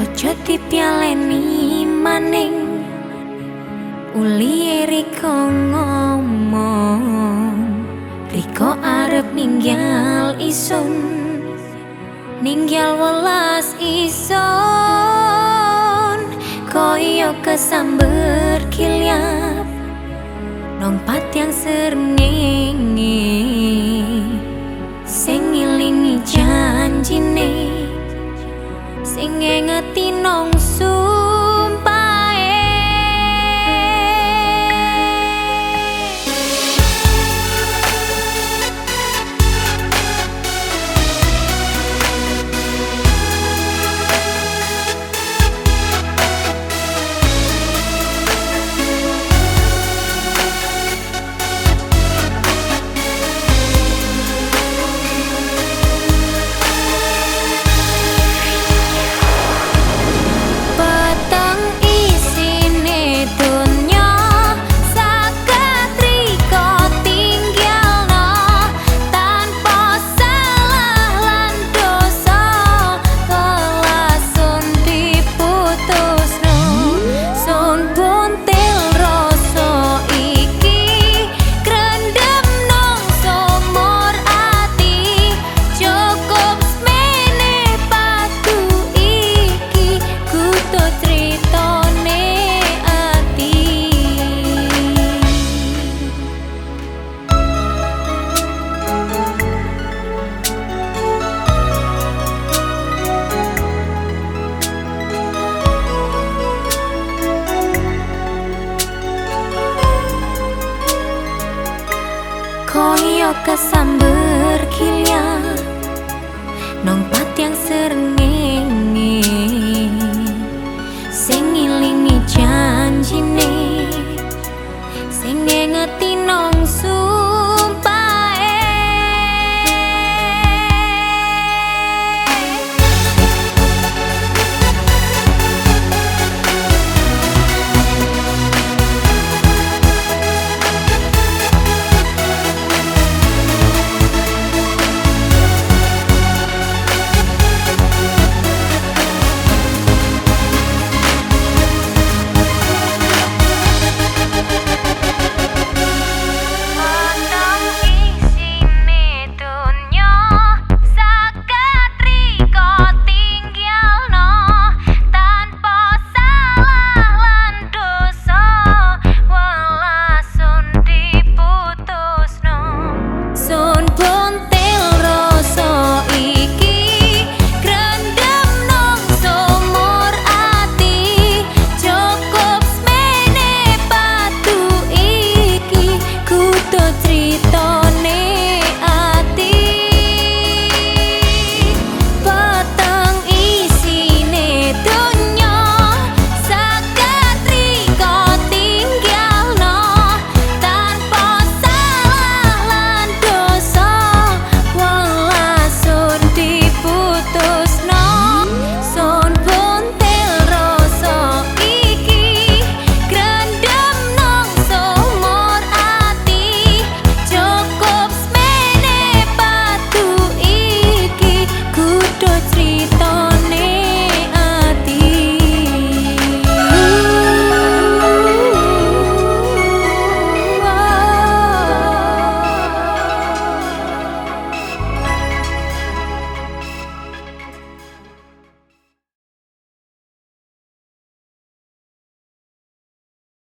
Ojo dipialeni maning. Uli Riko ngomong Riko arep ninggal isun Ninggal welas ison Koyo kesamber Nong pat yang sernengeng ngengeti nongsu. koyo kesamber kilia. Nongpat yang sering